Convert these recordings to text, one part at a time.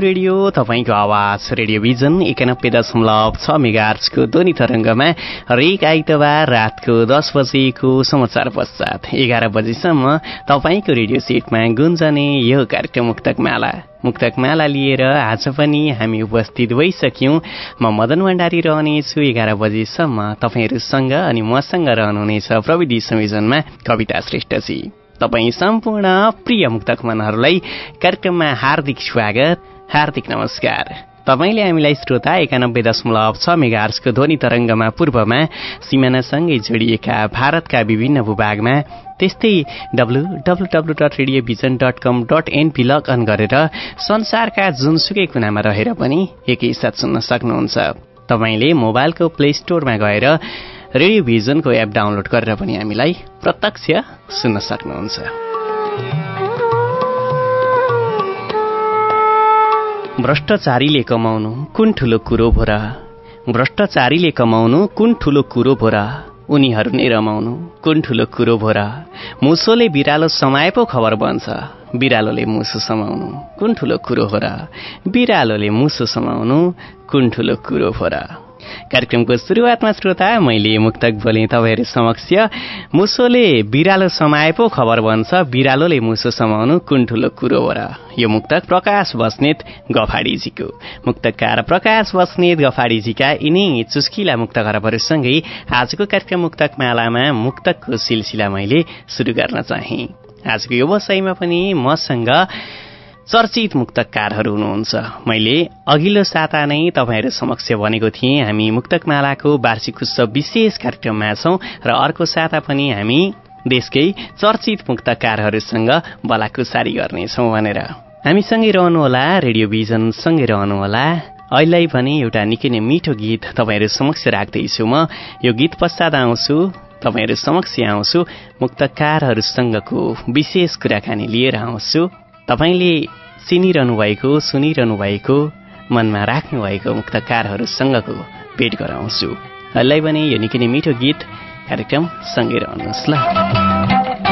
Radio तपाईँको आवाज radio vision एकानब्बे दशमलव छ मेगार्चको ध्वनि तरङ्गमा हरेक आइतबार रातको दस बजेको समाचार पश्चात एघार बजीसम्म तपाईँको रेडियो सेटमा गुन्जने यो कार्यक्रम मुक्तक माला मुक्तक माला लिएर आज पनि हामी उपस्थित भइसक्यौँ। म मदन भण्डारी रहनेछु। एघार बजीसम्म तपाईँहरूसँग अनि मसँग रहनुहुनेछ प्रविधि संयोजनमा कविता श्रेष्ठजी। तपाईँ सम्पूर्ण प्रिय मुक्तक मनहरूलाई कार्यक्रममा हार्दिक स्वागत। हार्दिक नमस्कार। तपाईँले हामीलाई श्रोता एकानब्बे दशमलव छ मेगार्सको ध्वनि तरङ्गमा पूर्वमा सिमानासँगै जोडिएका भारतका विभिन्न भूभागमा त्यस्तै W W W dot radio vision dot com dot NP log on गरेर संसारका जुनसुकै कुनामा रहेर पनि एकैसाथ सुन्न सक्नुहुन्छ। तपाईँले मोबाइलको प्ले स्टोरमा गएर रेडियो भिजनको एप डाउनलोड गरेर पनि हामीलाई प्रत्यक्ष सुन्न सक्नुहुन्छ। भ्रष्टाचारीले कमाउनु कुन ठुलो कुरो भो र भ्रष्टाचारीले कमाउनु कुन ठुलो कुरो भो र उनीहरू नै रमाउनु कुन ठुलो कुरो भो र मुसोले बिरालो समाए पो खबर बन्छ। बिरालोले मुसो समाउनु कुन ठुलो कुरो हो बिरालोले मुसो समाउनु कुन ठुलो कुरो हो र कार्यक्रमको सुरुवातमा श्रोता मैले मुक्तक बोलेँ तपाईँहरू समक्ष। मुसोले बिरालो समाए पो खबर भन्छ बिरालोले मुसो समाउनु कुन ठुलो कुरो हो र यो मुक्तक प्रकाश बस्नेत गफाडीजीको। मुक्तकार प्रकाश बस्नेत गफाडीजीका यिनै चुस्किला मुक्त खरबहरूसँगै आजको कार्यक्रम मुक्तक मालामा मुक्तकको सिलसिला मैले सुरु गर्न चाहेँ। आजको यो वसाइमा पनि मसँग चर्चित मुक्तकारहरू हुनुहुन्छ। मैले अघिल्लो साता नै तपाईँहरू समक्ष भनेको थिएँ हामी मुक्तकमालाको वार्षिक उत्सव विशेष कार्यक्रममा छौँ र अर्को साता पनि हामी देशकै चर्चित मुक्तकारहरूसँग बलाकुसारी गर्नेछौँ भनेर। हामीसँगै रहनुहोला रेडियो भिजनसँगै रहनुहोला। अहिले पनि एउटा निकै नै मिठो गीत तपाईँहरू समक्ष राख्दैछु म। यो गीत पश्चात आउँछु तपाईँहरू समक्ष आउँछु मुक्तकारहरूसँगको विशेष कुराकानी लिएर आउँछु। तपाईँले चिनिरहनु भएको सुनिरहनु भएको मनमा राख्नु भएको मुक्तकारहरूसँगको भेट गराउँछु। अहिले पनि यो निकै नै मिठो गीत कार्यक्रम सँगै रहनुहोस् ल।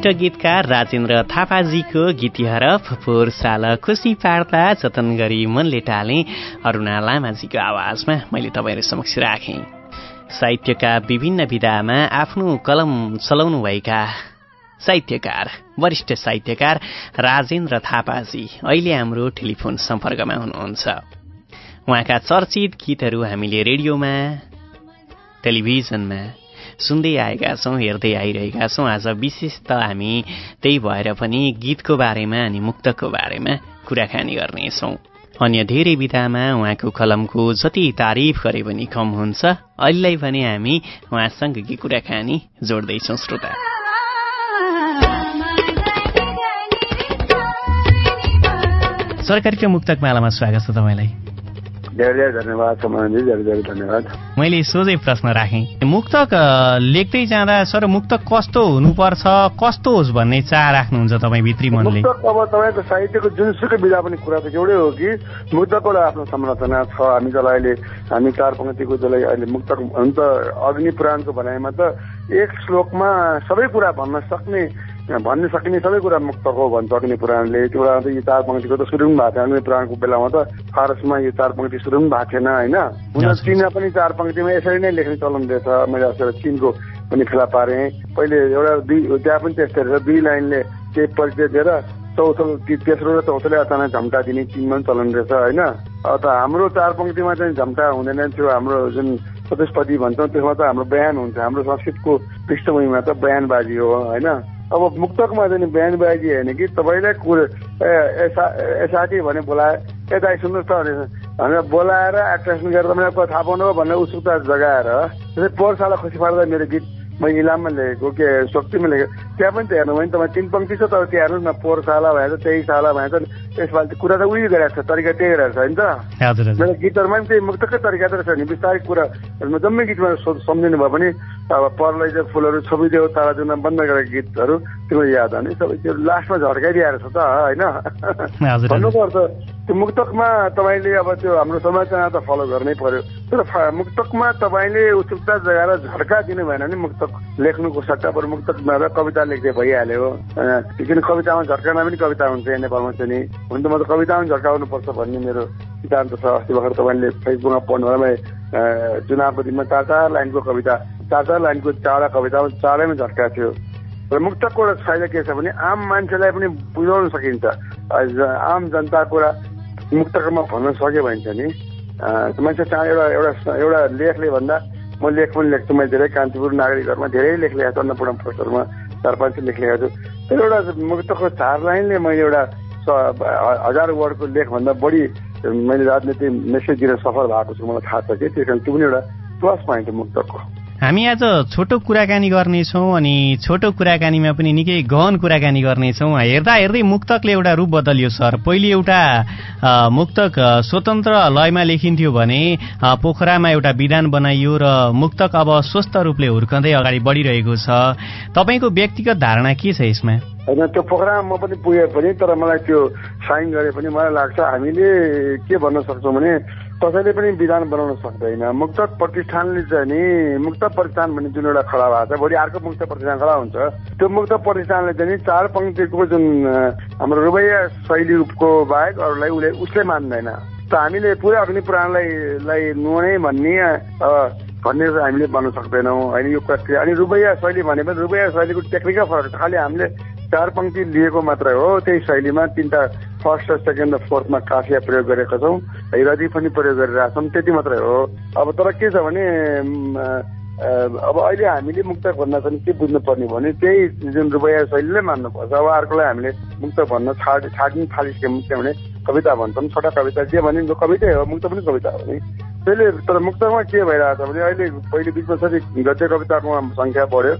वरिष्ठ गीतकार राजेन्द्र थापाजीको गीतिहार फोहोर साल खुसी पार्दा जतन गरी मनले टाले अरूणा लामाजीको आवाजमा मैले तपाईँहरू समक्ष राखेँ। साहित्यका विभिन्न विधामा आफ्नो कलम चलाउनुभएका साहित्यकार वरिष्ठ साहित्यकार राजेन्द्र थापाजी अहिले हाम्रो टेलिफोन सम्पर्कमा हुनुहुन्छ। उहाँका चर्चित गीतहरू हामीले रेडियोमा टेलिभिजनमा सुन्दै आएका छौँ हेर्दै आइरहेका छौँ। आज विशेष त हामी त्यही भएर पनि गीतको बारेमा अनि मुक्तको बारेमा कुराकानी गर्नेछौँ। अन्य धेरै विधामा उहाँको कलमको जति तारिफ गरे पनि कम हुन्छ। अहिलेलाई भने हामी उहाँसँगकी कुराकानी जोड्दैछौँ श्रोता? सरकारको मुक्तक मालामा स्वागत छ तपाईँलाई। धेरै धेरै धन्यवाद धेरै धेरै धन्यवाद। मैले सोझै प्रश्न राखेँ मुक्तक लेख्दै जाँदा सर मुक्तक कस्तो हुनुपर्छ कस्तो होस् भन्ने चाह राख्नुहुन्छ तपाईँ भित्री मनले? अब तपाईँको साहित्यको जुनसुकै विधा पनि कुरा त एउटै हो कि मुक्तको आफ्नो संरचना छ। हामी जसलाई अहिले हामी चार पङ्क्तिको जसलाई अहिले मुक्तक हुन त अग्नि पुराणको भनाइमा त एक श्लोकमा सबै कुरा भन्न सक्ने भन्न सकिने सबै कुरा मुक्त हो भन्छ अग्नि पुराणले। त्यो बेला यो चार पङ्क्तिको त सुरु पनि भएको अग्नि पुराणको बेलामा त फारसमा यो चार पङ्क्ति सुरु पनि भएको थिएन होइन? हुन चिनमा पनि चार पङ्क्तिमा यसरी नै लेख्ने चलन रहेछ? मैले अस्ति चिनको पनि फेला पारेँ। पहिले एउटा दुई त्यहाँ पनि त्यस्तै रहेछ। दुई लाइनले केही परिचय दिएर चौथो तेस्रो र चौथोले अचानक झम्टा दिने चिनमा पनि चलन रहेछ होइन? त हाम्रो चार पङ्क्तिमा चाहिँ झम्टा हुँदैन। थियो हाम्रो जुन चतुष्पति भन्छौँ त्यसमा त हाम्रो बयान हुन्छ। हाम्रो संस्कृतको पृष्ठभूमिमा त बयानबाजी हो होइन? अब मुक्तकमा चाहिँ बिहानबाजी होइन कि तपाईँलाई कुरो साथी भने बोलाए यता सुन्नुहोस् त भनेर बोलाएर एट्र्याक्सन गरेर तपाईँलाई थाहा पाउनु भनेर उत्सुकता जगाएर त्यसै पोहोर खुसी पार्दा मेरो गीत म इलाममा लेखेको के शक्तिमा लेखेको त्यहाँ पनि त हेर्नु भने तपाईँ तिन पङ्क्ति छ तर त्यहाँ हेर्नुहोस् न पोहोर साला भएछ तेइस साला भएछ यसपालि कुरा त उयो गरेको छ तरिका त्यही गरेको छ होइन त मेरो गीतहरूमा पनि त्यही मुक्तकै तरिका त रहेछ नि बिस्तारै कुरा जम्मै गीतमा सम्झिनु भयो भने अब परलाई चाहिँ फुलहरू छोपिदेऊ तारा जुन बन्द गरेको गीतहरू तिम्रो याद हो नि सबै त्यो लास्टमा झर्काइदिएर छ त होइन भन्नुपर्छ त्यो मुक्तकमा तपाईँले अब त्यो हाम्रो समाचार त फलो गर्नै पर्यो तर मुक्तकमा तपाईँले उत्सुकता जगाएर झर्का दिनु भएन भने मुक्तक लेख्नुको सट्टा बरु मुक्तकमा कविता लेख्दै भइहाल्यो किन कवितामा झर्कामा पनि कविता हुन्छ नेपालमा चाहिँ नि। हुन त म त कवितामा झर्काउनुपर्छ भन्ने मेरो सिद्धान्त छ। अस्ति भर्खर तपाईँले फेसबुकमा पढ्नु चुनावको दिनमा चार चार लाइनको कविता चार चार लाइनको चारवटा कविता चारैमा झट्का थियो। र मुक्तको एउटा फाइदा के छ भने आम मान्छेलाई पनि बुझाउन सकिन्छ। आम जनताको कुरा मुक्तकमा भन्न सक्यो भने चाहिँ नि मान्छे चाह एउटा एउटा एउटा लेखले भन्दा म लेख पनि लेख्छु मैले धेरै कान्तिपुर नागरिकहरूमा धेरै लेख लेखेको छु अन्नपूर्ण पोस्टहरूमा चार पाँच लेख लेखेको छु। तर एउटा मुक्तको चार लाइनले मैले एउटा हजार वर्डको लेखभन्दा बढी मैले राजनीति मेसेज दिन सफल भएको छु मलाई थाहा छ कि। त्यस कारण त्यो पनि एउटा प्लस पोइन्ट मुक्तको। हामी आज छोटो कुराकानी गर्नेछौँ अनि छोटो कुराकानीमा पनि निकै गहन कुराकानी गर्नेछौँ। हेर्दा हेर्दै मुक्तकले एउटा रूप बदलियो सर। पहिले एउटा मुक्तक स्वतन्त्र लयमा लेखिन्थ्यो भने पोखरामा एउटा विधान बनाइयो र मुक्तक अब स्वस्थ रूपले हुर्कँदै अगाडि बढिरहेको छ। तपाईँको व्यक्तिगत धारणा के छ यसमा? होइन त्यो पोखरामा म पनि पुगे पनि तर मलाई त्यो साइन गरे पनि मलाई लाग्छ हामीले के भन्न सक्छौँ भने कसैले पनि विधान बनाउन सक्दैन। मुक्त प्रतिष्ठानले चाहिँ नि मुक्त प्रतिष्ठान भन्ने जुन एउटा खडा भएको छ भोलि अर्को मुक्त प्रतिष्ठान खडा हुन्छ। त्यो मुक्त प्रतिष्ठानले चाहिँ नि चार पङ्क्तिको जुन हाम्रो रुबैया शैलीको बाहेक अरूलाई उसले उसले मान्दैन। त हामीले पुरै अग्नि पुराणलाई नुहाउने भन्ने भन्ने हामीले भन्न सक्दैनौँ। होइन यो प्रक्रिया। अनि रुबैया शैली भने पनि रुबैया शैलीको टेक्निकै फरक खालि हामीले चार पङ्क्ति लिएको मात्रै हो। त्यही शैलीमा तिनवटा फर्स्ट र सेकेन्ड र फोर्थमा काफिया प्रयोग गरेका छौँ। हिरादी पनि प्रयोग गरिरहेका छौँ। त्यति मात्रै हो। अब तर के छ भने अब अहिले हामीले मुक्त भन्न चाहिँ के बुझ्नुपर्ने भने त्यही जुन रुपैयाँ शैलीले मान्नुपर्छ। अब अर्कोलाई हामीले मुक्त भन्न छाड छाड्नु थालिसक्यौँ किनभने कविता भन्छौँ। छोटा कविता। जे भने कवितै हो। मुक्त पनि कविता हो नि। त्यसले तर मुक्तमा के भइरहेको छ भने अहिले पहिले बिचमा सरी गद्य कविताको सङ्ख्या बढ्यो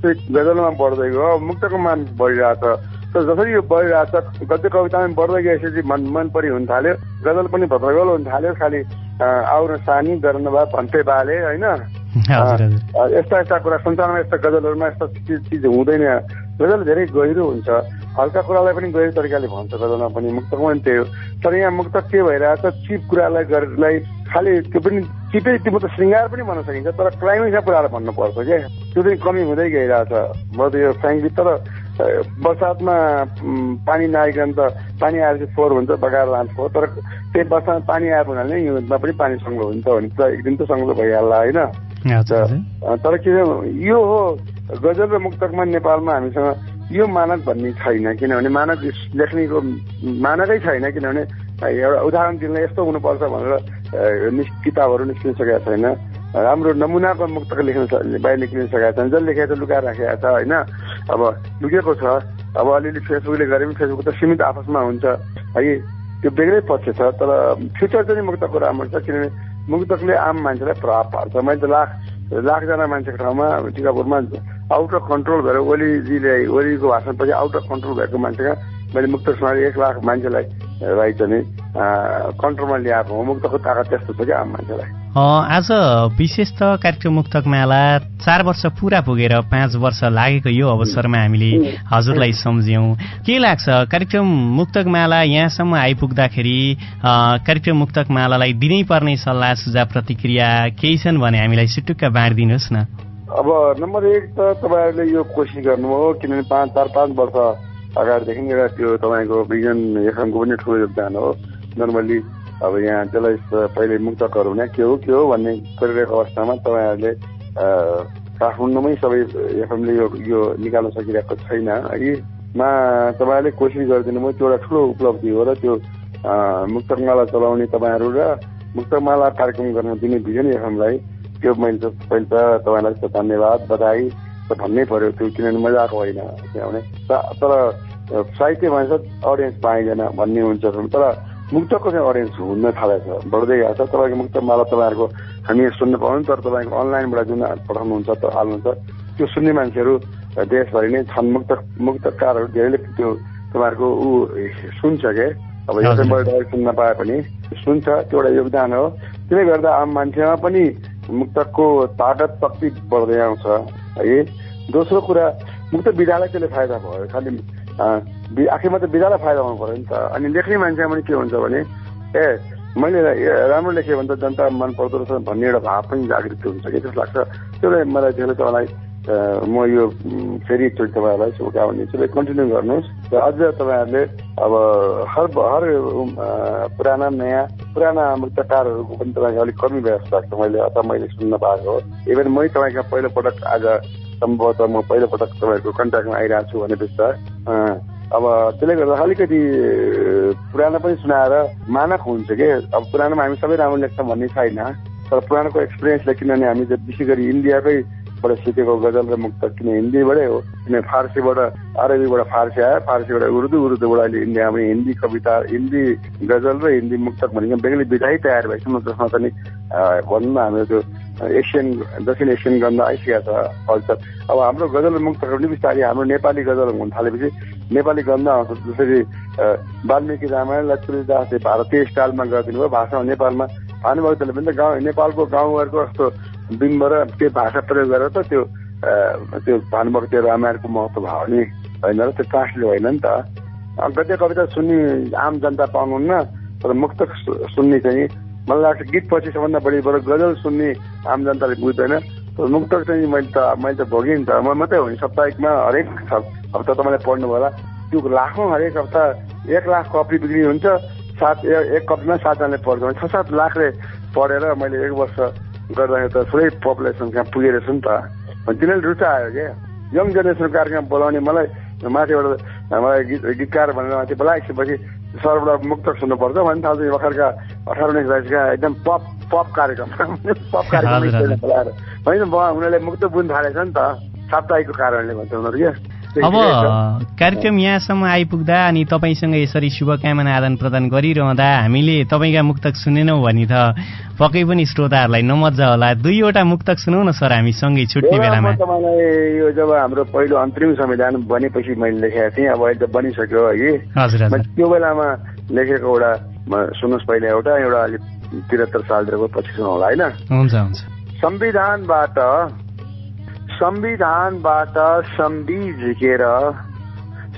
चाहिँ गजलमा बढ्दै गयो मुक्तको मान बढिरहेको छ। तर जसरी यो बढिरहेको छ गद्य कवितामा बढ्दै गएपछि मन मन परि हुन थाल्यो गजल पनि भद्रगोल हुन थाल्यो खालि आउन सानी गर्न भए भन्थे बाले होइन? यस्ता यस्ता कुरा संसारमा यस्ता गजलहरूमा यस्ता चिज हुँदैन। गजल धेरै गहिरो हुन्छ। हल्का कुरालाई पनि गहिरो तरिकाले भन्छ गजलमा पनि। मुक्तकमा पनि त्यही हो। तर यहाँ मुक्तक के भइरहेको छ चिप कुरालाई गरेरलाई खालि त्यो पनि चिपै त्यो त श्रृङ्गार पनि भन्न सकिन्छ तर क्लाइमेक्समा पुऱ्याएर भन्नुपर्छ क्या। त्यो चाहिँ कमी हुँदै गइरहेछ। म त यो फ्याङ्कली तर बर्सातमा पानी नआइकन त पानी आएर चाहिँ फोहोर हुन्छ बगाएर लान्छ तर त्यही बर्सातमा पानी आएर हुनाले हिउँदमा पनि पानी सङ्लो हुन्छ भने त एक दिन त सङ्लो भइहाल्ला होइन? तर के यो हो गजल र मुक्तकमा नेपालमा हामीसँग यो मानक भन्ने छैन किनभने मानक लेख्नेको मानकै छैन किनभने एउटा उदाहरण दिनलाई यस्तो हुनुपर्छ भनेर किताबहरू निस्किसकेका छैन। राम्रो नमुनाको मुक्तक लेख्न बाहिर निक्लिन सकेका छन्। जसले लेखेको छ लुकाएर राखेका छ होइन? अब लुकेको छ। अब अलिअलि फेसबुकले गरे पनि फेसबुक त सीमित आपसमा हुन्छ। है त्यो बेग्लै पक्ष छ तर फ्युचर चाहिँ मुक्तको राम्रो छ किनभने मुक्तकले आम मान्छेलाई प्रभाव पार्छ। मैले त लाख लाखजना मान्छेको ठाउँमा टिकापुरमा आउट अफ कन्ट्रोल भएर ओलीजीले ओलीको भाषणपछि आउट अफ कन्ट्रोल भएको मान्छेका मैले मुक्त सुनाएर एक लाख मान्छेलाई राइट चाहिँ कन्ट्रोलमा ल्याएको हो। मुक्तको ताकत त्यस्तो छ क्या आम मान्छेलाई। आज विशेष त कार्यक्रम मुक्तक मेला चार वर्ष पुरा पुगेर पाँच वर्ष लागेको यो अवसरमा हामीले हजुरलाई सम्झ्यौँ। के लाग्छ? कार्यक्रम मुक्तक माला यहाँसम्म आइपुग्दाखेरि कार्यक्रम मुक्तक मालालाई दिनै पर्ने सल्लाह सुझाव प्रतिक्रिया केही छन् भने हामीलाई सिटुक्क बाँडिदिनुहोस् न। अब नम्बर एक त तपाईँहरूले यो कोसिस गर्नुभयो किनभने पाँच चार पाँच वर्ष अगाडिदेखि एउटा त्यो तपाईँको विज्ञान एफएमको पनि ठुलो योगदान हो। नर्मल्ली अब यहाँ त्यसलाई पहिले मुक्तकहरू हुने के हो के हो भन्ने गरिरहेको अवस्थामा तपाईँहरूले काठमाडौँमै सबै एफएमले यो यो निकाल्न सकिरहेको छैन। है मा तपाईँहरूले कोसिस गरिदिनु भयो त्यो एउटा ठुलो उपलब्धि हो र त्यो मुक्तकमाला चलाउने तपाईँहरू र मुक्तकमाला कार्यक्रम गर्न दिने भिजन एफएमलाई त्यो मैले पहिले त तपाईँलाई धन्यवाद बधाई भन्नै पर्यो त्यो किनभने मजाको होइन किनभने तर साहित्य भन्छ अडियन्स पाइँदैन भन्ने हुन्छ। तर मुक्तको चाहिँ अडियन्स हुन थालेको छ। बढ्दै गएको छ। तपाईँको मुक्त माला तपाईँहरूको हामी सुन्न पाउनु तर तपाईँको अनलाइनबाट जुन पठाउनुहुन्छ त हाल्नुहुन्छ त्यो सुन्ने मान्छेहरू देशभरि नै छन्। मुक्त मुक्तकारहरू धेरैले त्यो तपाईँहरूको ऊ सुन्छ के? अब योबाट डाइरेक्ट सुन्न पाए पनि सुन्छ। त्यो एउटा योगदान हो। त्यसले गर्दा आम मान्छेमा पनि मुक्तकको तागत शक्ति बढ्दै आउँछ। है दोस्रो कुरा मुक्त विधालाई त्यसले फाइदा भयो। खालि आखिरमा त बिदालाई फाइदा हुनु पऱ्यो नि त। अनि लेख्ने मान्छे पनि के हुन्छ भने ए मैले राम्रो लेखेँ भने त जनता मन पर्दो रहेछ भन्ने एउटा भाव पनि जागृत हुन्छ कि? जस्तो लाग्छ। त्यसले मलाई धेरै तपाईँलाई म यो फेरि एकचोटि तपाईँहरूलाई शुभकामना दिन्छु। कन्टिन्यू गर्नुहोस्। र अझ तपाईँहरूले अब हर हर पुराना नयाँ पुराना मुक्तकारहरूको पनि तपाईँको अलिक कमी व्यवस्था लाग्छ मैले अथवा मैले सुन्न पाएको हो। इभन मै तपाईँको पहिलोपटक आज सम्भवतः म पहिलोपटक तपाईँहरूको कन्ट्याक्टमा आइरहेको छु भनेपछि त अब त्यसले गर्दा अलिकति पुरानो पनि सुनाएर मानक हुन्छ कि? अब पुरानोमा हामी सबै राम्रो लेख्छौँ भन्ने छैन तर पुरानोको एक्सपिरियन्सले किनभने हामी विशेष गरी इन्डियाकै बाट सिकेको गजल र मुक्त किन हिन्दीबाटै हो किन फारसीबाट अरबीबाट फारसी आयो फारसीबाट उर्दू उर्दूबाट अहिले इन्डियामा हिन्दी कविता हिन्दी गजल र हिन्दी मुक्तक भनेको बेग्लै विधाई तयार भएछ जसमा पनि भनौँ न हाम्रो त्यो एसियन दक्षिण एसियन गन्ध आइसकेको छ कल्चर अब हाम्रो गजल र मुक्तहरू पनि बिस्तारै हाम्रो नेपाली गजल हुन थालेपछि नेपाली गन्ध आउँछ। जसरी वाल्मिकी रामायण लक्ष्मीदासले भारतीय स्टाइलमा गरिदिनु भयो भाषामा नेपालमा भानुभक्तले पनि त गाउँ नेपालको गाउँघरको जस्तो बिम्ब र त्यो भाषा प्रयोग गरेर त त्यो त्यो भानुभक्ति रामायणको महत्व भयो नि होइन र त्यो ट्रान्सलेट होइन नि त। गद्य कविता सुन्ने आम जनता पाउनुहुन्न तर मुक्त सुन्ने चाहिँ मलाई लाग्छ गीत पछि सबभन्दा बढी बरु गजल सुन्ने आम जनताले बुझ्दैन। तर मुक्तक चाहिँ मैले त मैले त भोगेँ नि त। म मात्रै हो नि साप्ताहिकमा हरेक हप्ता तपाईँले पढ्नु होला। त्यो लाखौँ हरेक हप्ता एक लाख कपी बिक्री हुन्छ। सात एक कपीमा सातजनाले पढ्छ। छ सात लाखले पढेर मैले एक वर्ष गर्दाखेरि त थोरै पपुलेसन कहाँ पुगेर छु नि त। तिनीहरूले रुचायो क्या यङ जेनेरेसन कार्यक्रम बोलाउने मलाई माथिबाट मलाई गीत गीतकार भनेर माथि बोलाइसकेपछि सरबाट मुक्तक सुन्नुपर्छ भन्ने थाल्छ भर्खरका अठार उन्नाइस वर्षका एकदम पप पप कार्यक्रम। पप कार्यक्रम होइन उनीहरूले मुक्त बुझ्नु थालेछ नि त। साप्ताहिकको कारणले भन्छ उनीहरू क्या। अब कार्यक्रम यहाँसम्म आइपुग्दा अनि तपाईँसँग यसरी शुभकामना आदान प्रदान गरिरहँदा हामीले तपाईँका मुक्तक सुनेनौँ भने त पक्कै पनि श्रोताहरूलाई नमजा होला। दुईवटा मुक्तक सुनौ न सर हामी सँगै छुट्ने बेलामा। तपाईँलाई यो जब हाम्रो पहिलो अन्तरिम संविधान बनेपछि मैले लेखेको थिएँ अब अहिले त बनिसक्यो है। हजुर त्यो बेलामा लेखेको एउटा सुन्नुहोस् पहिला एउटा एउटा अलिक त्रिहत्तर सालतिरको पछि सुनौ होला होइन? हुन्छ हुन्छ। संविधानबाट संविधानबाट सम्बी झुकेर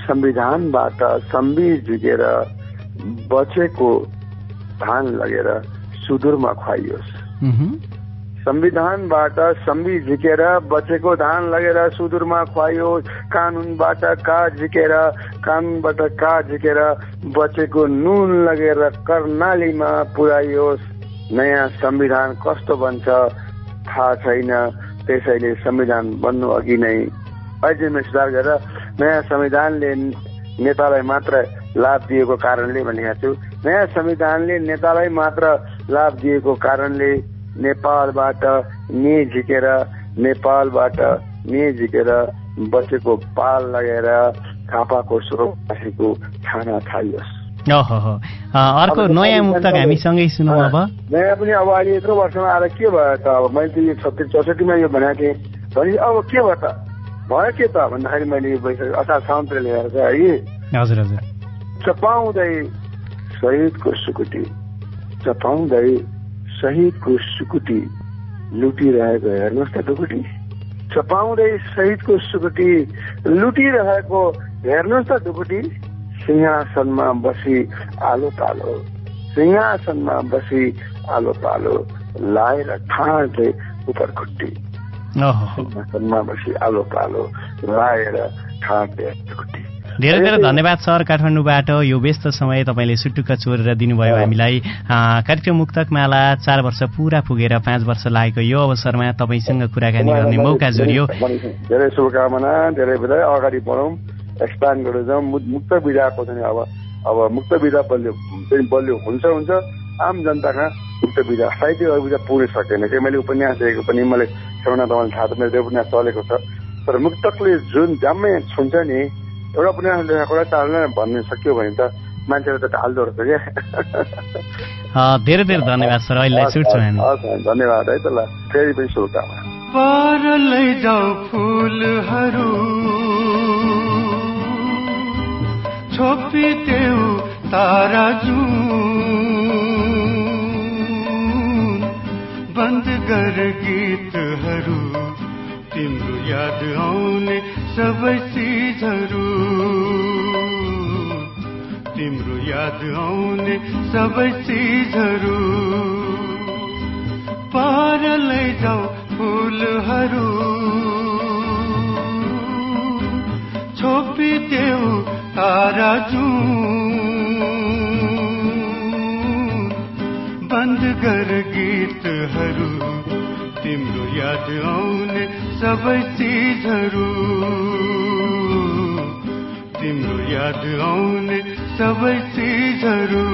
संविधानबाट सम्बी झुकेर बचेको धान लगेर सुदूरमा खुवाइयोस्। संविधानबाट सम्बी झिकेर बचेको धान लगेर सुदूरमा खुवाइयोस्। कानुनबाट का झिकेर कानुनबाट का झिकेर बचेको नुन लगेर कर्णालीमा पुर्याइयोस् नयाँ संविधान कस्तो बन्छ थाहा छैन। त्यसैले संविधान बन्नु अघि नै अझैमा सुधार गरेर नयाँ संविधानले नेतालाई मात्र लाभ दिएको कारणले भनेको छु। नयाँ संविधानले नेतालाई मात्र लाभ दिएको कारणले नेपालबाट ने झिकेर नेपालबाट ने झिकेर बचेको पाल लगेर थापाको खाना खाइयोस् ओहो अर्को नयाँ मुक्तक हामी सँगै सुनौँ अब। नयाँ पनि अब अहिले यत्रो वर्षमा आएर के भयो त? अब मैले त यो सत्तरी चौसठीमा यो भनेको थिएँ। भने अब के भयो त? भयो के त? भन्दाखेरि मैले यो वैशाख असार साउनतिर ल्याएर चाहिँ है। हजुर हजुर। चपाउँदै शहीदको सुकुटी। चपाउँदै शहीदको सुकुटी लुटिरहेको हेर्नुहोस् त ढुकुटी चपाउँदै शहीदको सुकुटी लुटिरहेको हेर्नुहोस् त ढुकुटी सिंहासनमा बसी आलो पालो। सिंहासनमा बसी आलो पालो लाएर ठाँटे उपर खुट्टी। सिंहासनमा बसी आलो पालो लाएर ठाँटे खुट्टी। धेरै धेरै धन्यवाद सर काठमाडौँबाट। यो व्यस्त समय तपाईँले सुटुक्क चोरेर दिनुभयो हामीलाई। कार्यक्रम मुक्तक माला चार वर्ष पुरा पुगेर पाँच वर्ष लागेको यो अवसरमा तपाईँसँग कुराकानी गर्ने मौका जोडियो। धेरै शुभकामना धेरै बधाई। अगाडि बढौँ। एक्सपान्ड गरेर जाउँ मु- मुक्त विधाको चाहिँ अब अब मुक्त विधा बलियो चाहिँ बलियो हुन्छ हुन्छ। आम जनताका मुक्त विधा साहित्य विधा पुग्नै सकेन। कि मैले उपन्यास लेखेको पनि मैले श्रवणा तपाईँले थाहा छ मेरो त्यो उपन्यास चलेको छ। तर मुक्तकले जुन जाम्मै छुन्छ नि एउटा उपन्यास लेखेको एउटा चाल्न भन्ने सक्यो भने त मान्छेले त ढाल्दो रहेछ क्या। धेरै धेरै धन्यवाद सर अहिले छुट्छौँ धन्यवाद है त ल फेरि पनि शुभकामना। छोपिदेऊ तारा जुन। बन्द गर गीतहरू तिम्रो याद आउने सबै चिजहरू तिम्रो याद आउने सबै चिजहरू पार लैजाऊ फुलहरू। छोपिदेऊ तारा जुन बन्द गर गीतहरू तिम्रो याद आउने सबै चिजहरू। तिम्रो याद आउने सबै चिजहरू।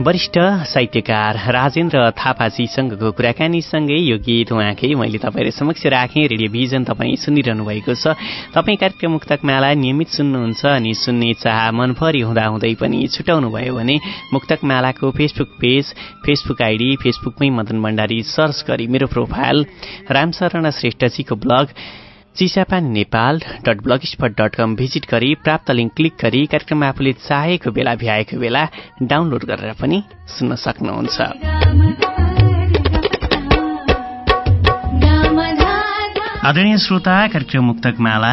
वरिष्ठ साहित्यकार राजेन्द्र थापाजीसँगको कुराकानीसँगै यो गीत उहाँकै मैले तपाईँहरू समक्ष राखेँ। रेडियोभिजन तपाईँ सुनिरहनु भएको छ। तपाईँ कार्यक्रम मुक्तक माला नियमित सुन्नुहुन्छ अनि सुन्ने चाह मनभरि हुँदाहुँदै पनि छुटाउनु भयो भने मुक्तक मालाको फेसबुक पेज फेसबुक आइडी फेसबुकमै मदन भण्डारी सर्च गरी मेरो profile Ramsharan श्रेष्ठजीको blog Chisapani Nepal dot blogspot dot com visit गरी प्राप्त लिङ्क क्लिक गरी कार्यक्रम आफूले चाहेको बेला भ्याएको बेला डाउनलोड गरेर पनि सुन्न सक्नुहुन्छ। आदरणीय श्रोता कार्यक्रम मुक्तक माला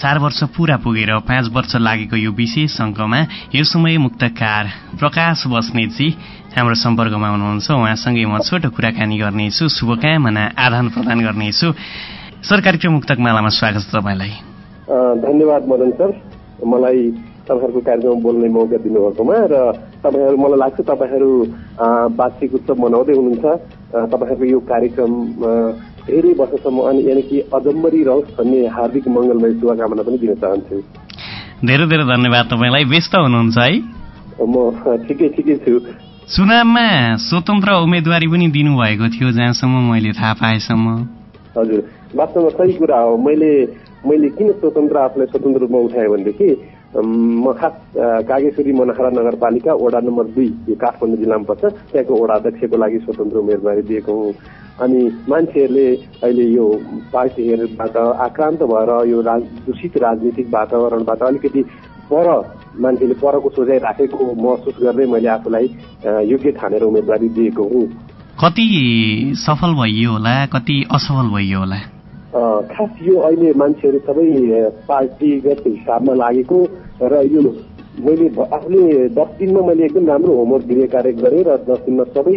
चार वर्ष पूरा पुगेर पाँच वर्ष लागेको यो विशेष अङ्कमा यो समय मुक्तकार प्रकाश बस्नेतजी हाम्रो सम्पर्कमा हुनुहुन्छ। उहाँसँगै म छोटो कुराकानी गर्नेछु शुभकामना आदान प्रदान गर्नेछु। सर कार्यक्रम मुक्तक मालामा स्वागत छ तपाईँलाई। धन्यवाद मदन सर। मलाई तपाईँहरूको कार्यक्रममा बोल्ने मौका दिनुभएकोमा र तपाईँहरू मलाई लाग्छ तपाईँहरू वार्षिक उत्सव मनाउँदै हुनुहुन्छ। तपाईँहरूको यो कार्यक्रम धेरै वर्षसम्म अनि यानि कि अजम्बरी रहोस् भन्ने हार्दिक मङ्गलमय शुभकामना पनि दिन चाहन्छु। धेरै धेरै धन्यवाद तपाईँलाई। व्यस्त हुनुहुन्छ है? म ठिकै ठिकै छु। चुनावमा स्वतन्त्र उम्मेदवारी पनि दिनुभएको थियो जहाँसम्म मैले थाहा पाएसम्म। हजुर। वास्तवमा सही कुरा हो। मैले मैले किन स्वतन्त्र आफूलाई स्वतन्त्र रूपमा उठाएँ भनेदेखि म खास कागेश्वरी मनखरा नगरपालिका वडा नम्बर दुई यो काठमाडौँ जिल्लामा पर्छ। त्यहाँको वडा अध्यक्षको लागि स्वतन्त्र उम्मेदवारी दिएको हुँ। अनि मान्छेहरूले अहिले यो पार्टीहरूबाट आक्रान्त भएर यो राज दूषित राजनीतिक वातावरणबाट अलिकति पर मान्छेले परको सोझाइ राखेको महसुस गर्दै मैले आफूलाई योग्य ठानेर उम्मेदवारी दिएको हुँ। कति सफल भइयो होला कति असफल भइयो होला? खास यो अहिले मान्छेहरू सबै पार्टीगत हिसाबमा लागेको र यो मैले आफूले दस दिनमा मैले एकदम राम्रो होमवर्क दिने कार्य गरेँ र दस दिनमा सबै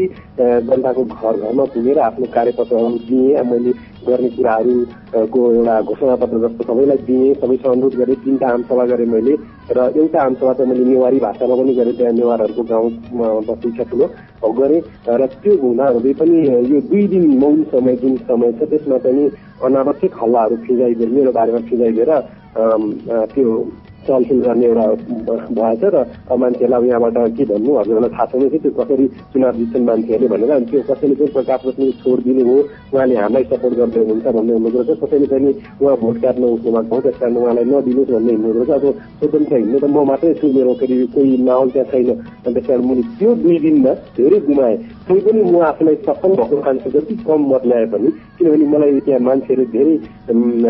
जनताको घर घरमा पुगेर आफ्नो कार्यपत्रहरू दिएँ मैले गर्ने कुराहरूको एउटा घोषणा पत्र जस्तो सबैलाई दिएँ सबैसँग अनुरोध गरेँ तिनवटा आमसभा गरेँ मैले र एउटा आमसभा चाहिँ मैले नेवारी भाषामा पनि गरेँ त्यहाँ नेवारहरूको गाउँमा बस्ती छ ठुलो गरेँ र त्यो हुँदा हुँदै पनि यो दुई दिन मौन समय जुन समय छ त्यसमा पनि अनावश्यक हल्लाहरू फिजाइदिएर मेरो बारेमा फिजाइदिएर त्यो चलखेल गर्ने एउटा भएछ र मान्छेहरूलाई यहाँबाट के भन्नु? हजुरहरूलाई थाहा छैन कि त्यो कसरी चुनाव जित्छन् मान्छेहरूले भनेर। अनि त्यो कसैले चाहिँ प्रकाश रत्न छोडिदिनु हो। उहाँले हामीलाई सपोर्ट गर्दै हुनुहुन्छ भन्ने हुँदो रहेछ। कसैले पनि उहाँ भोट काट्न उठ्नु भएको हो त्यस कारण उहाँलाई नदिनुहोस् भन्ने हिँड्नु रहेछ। अब स्वतन्त्र हिँड्नु त म मात्रै छु। मेरो फेरि कोही माहौल त्यहाँ छैन। अनि त्यस कारण मैले त्यो दुई दिनमा धेरै गुमाएँ। पनि म आफूलाई सफल भएको खान्छु जति कम मत ल्याए पनि किनभने मलाई त्यहाँ मान्छेहरू धेरै